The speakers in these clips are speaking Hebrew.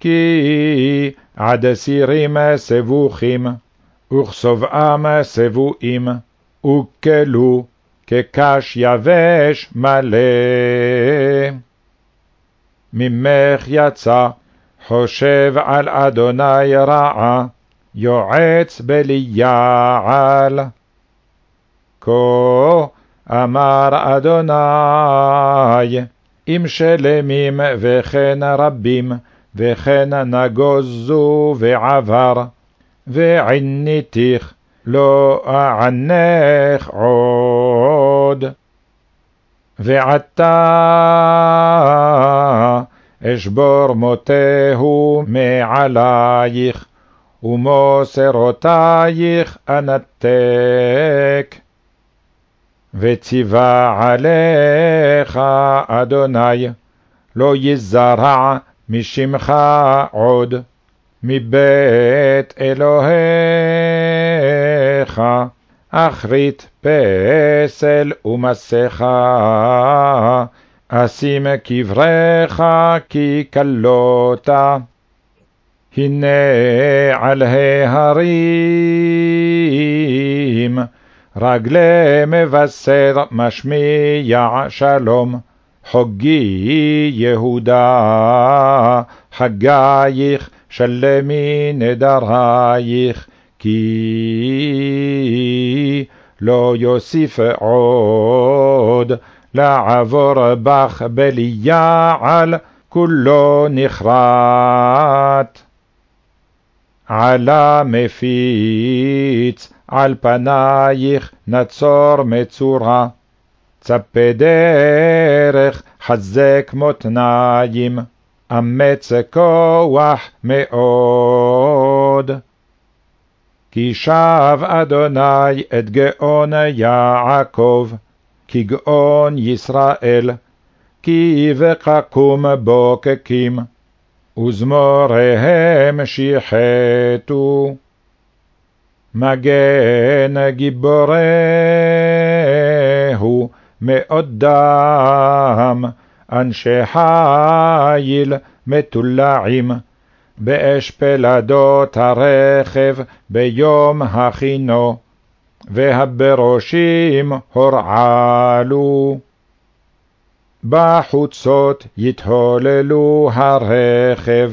כי עד סירים סבוכים, וכסובעם סבועים, וכלו כקש יבש מלא. ממך יצא, חושב על אדוני רעה, יועץ בליעל. כה אמר אדוני, אם שלמים וכן רבים, וכן נגוזו ועבר, ועניתיך לא אענך עוד. ועתה אשבור מותהו מעלייך, ומוסרותייך אנתק. וציווה עליך אדוני, לא יזרע משמך עוד, מבית אלוהיך, אחרית פסל ומסכה, אשים קבריך כי כלותה. הנה על ההרים, רגלי מבשר משמיע שלום, חוגי יהודה, חגייך שלמי נדרייך, כי לא יוסיף עוד לעבור בך בליעל, כולו נכרת. עלה מפיץ, על פנייך נצור מצורה, צפה דרך, חזק מותניים, אמץ כוח מאוד. כי שב אדוני את גאון יעקב, כי גאון ישראל, כי וקקום בוקקים, וזמוריהם שיחתו. מגן גיבורהו מאוד דם, אנשי חיל מטולעים, באש פלדות הרכב ביום הכינו, והברושים הורעלו. בחוצות יתהוללו הרכב,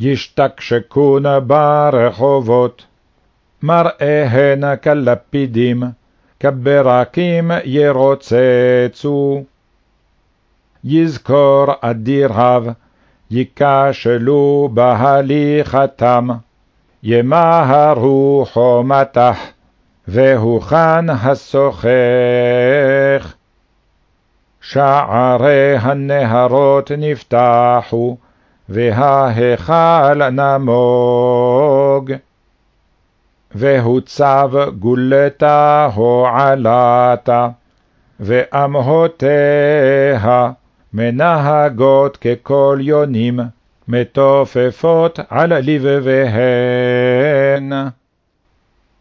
ישתקשקון ברחובות. מראיהן כלפידים, כברקים ירוצצו. יזכור אדיריו, ייכשלו בהליכתם, ימהרו חומתך, והוכן השוחך. שערי הנהרות נפתחו, וההיכל נמוג. והוצב גולתה הועלתה, ואמהותיה מנהגות ככל יונים, מתופפות על לבביהן.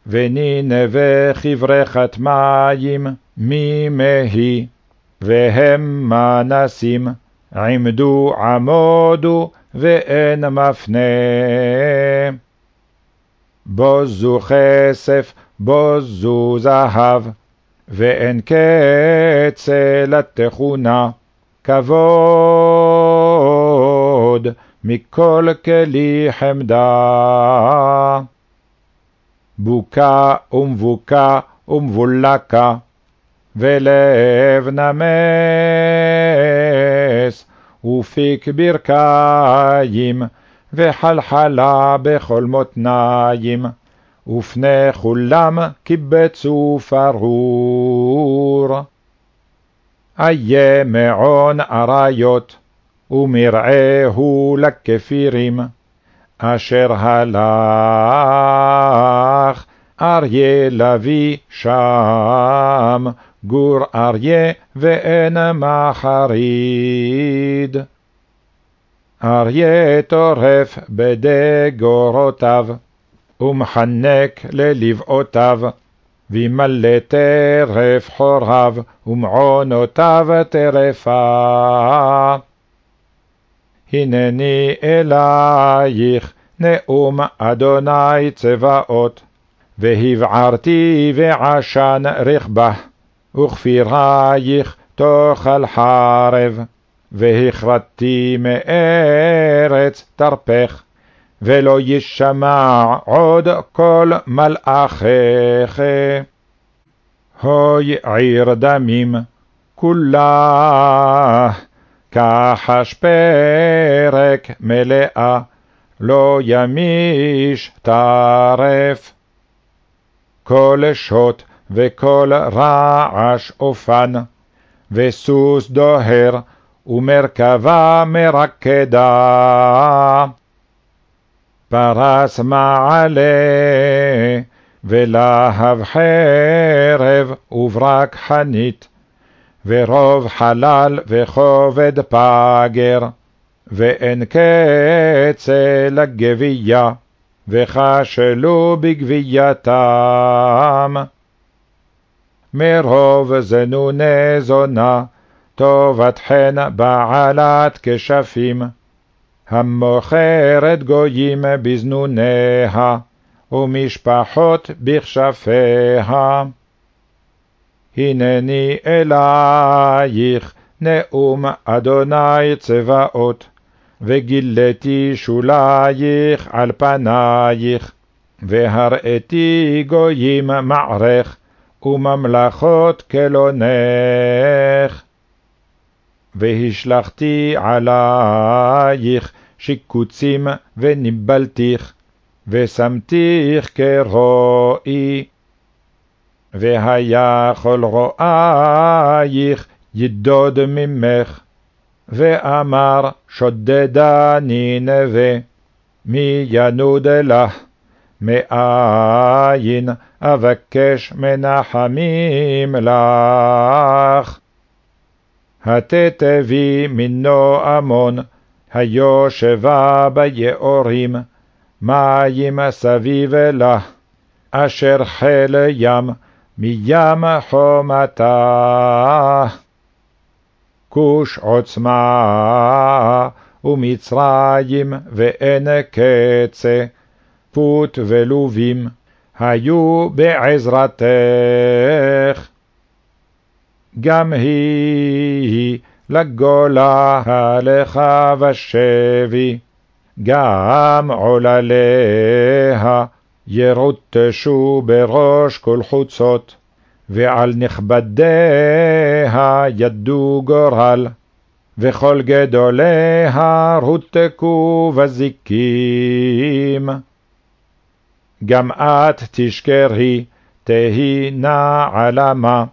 ונינבה חברכת מים ממהי, והם מנסים, עמדו עמודו, ואין מפנה. בוזו כסף, בוזו זהב, ואין קצה לתכונה, כבוד מכל כלי חמדה. בוקה ומבוקה ומבולקה, ולב נמס, ופיק ברכיים, וחלחלה בכל מותניים, ופני כולם קיבצו פרור. איה מעון אריות, ומרעהו לכפירים, אשר הלך אריה לביא שם, גור אריה ואין מחריד. אריה טורף בדגורותיו, ומחנק ללבעותיו, וימלא טרף חוריו, ומעונותיו טרפה. הנני אלייך, נאום אדוני צבאות. והבערתי ועשן רכבה, וכפירייך תאכל חרב, והכרתתי מארץ תרפך, ולא ישמע עוד כל מלאכיך. הוי עיר דמים, כולה, כחש פרק מלאה, לא ימיש טרף. כל שוט וכל רעש אופן, וסוס דוהר, ומרכבה מרקדה. פרס מעלה, ולהב חרב, וברק חנית, ורוב חלל וכובד פגר, ואין קצה לגבייה. וכשלו בגבייתם. מרוב זנוני זונה, טובת חן בעלת כשפים, המוכרת גויים בזנוניה, ומשפחות בכשפיה. הנני אלייך, נאום אדוני צבאות, וגיליתי שולייך על פנייך, והראיתי גויים מערך, וממלכות כלונך. והשלכתי עלייך שיקוצים וניבלתיך, ושמתיך כרועי. והיה כל רועייך ידוד ממך, ואמר שודדני נווה, מי ינוד לך, מאין אבקש מנחמים לך. התתבי מינו המון, היושבה ביאורים, מים סביב לה, אשר חיל ים, מים חומתה. כוש עוצמה, ומצרים ואין קצה, פוט ולובים, היו בעזרתך. גם היא לגולה הלכה ושבי, גם עולליה ירוטשו בראש כל חוצות. ועל נכבדיה ידו גורל, וכל גדוליה רותקו בזיקים. גם את תשכרי, תהי נעלמה,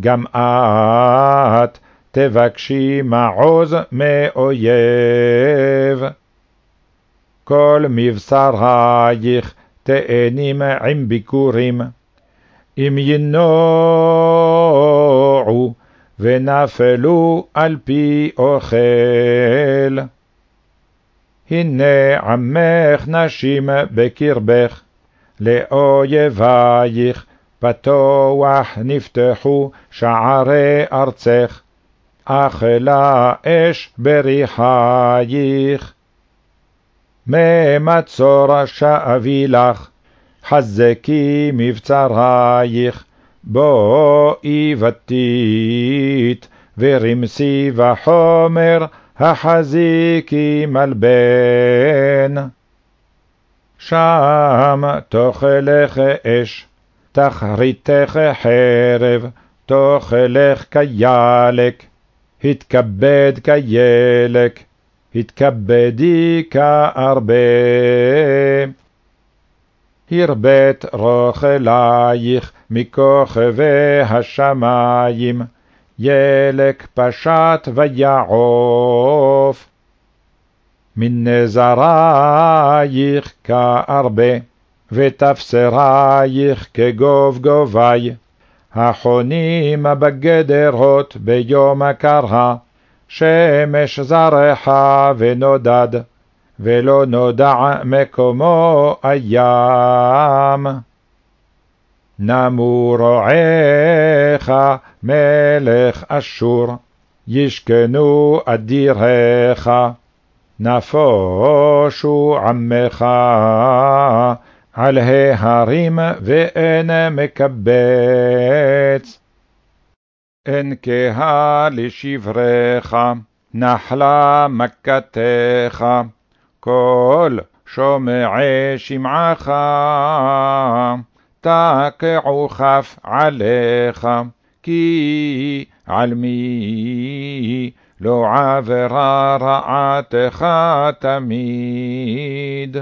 גם את תבקשי מעוז מאויב. כל מבשרייך תאנים עם ביקורים, אם ינועו ונפלו על פי אוכל. הנה עמך נשים בקרבך, לאויבייך פתוח נפתחו שערי ארצך, אכלה אש בריחייך. ממצור שאבי לך, חזקי מבצרייך, בואי ותית, ורמסי וחומר, החזיקי מלבן. שם תאכלך אש, תחריתך חרב, תאכלך כילק, התכבד כילק, התכבדי כארבה. הרבית רוכלייך מכוכבי השמים, ילק פשט ויעוף. מנזרייך כארבה, ותפסרייך כגובגובי, החונים בגדרות ביום הקרא, שמש זרחה ונודד. ולא נודע מקומו הים. נמו רועך מלך אשור, ישכנו אדירך, נפושו עמך על ההרים ואין מקבץ. אין קהה לשברך, נחלה מכתך, כל שומעי שמעך, תקעו כף עליך, כי על מי לא עברה רעתך תמיד.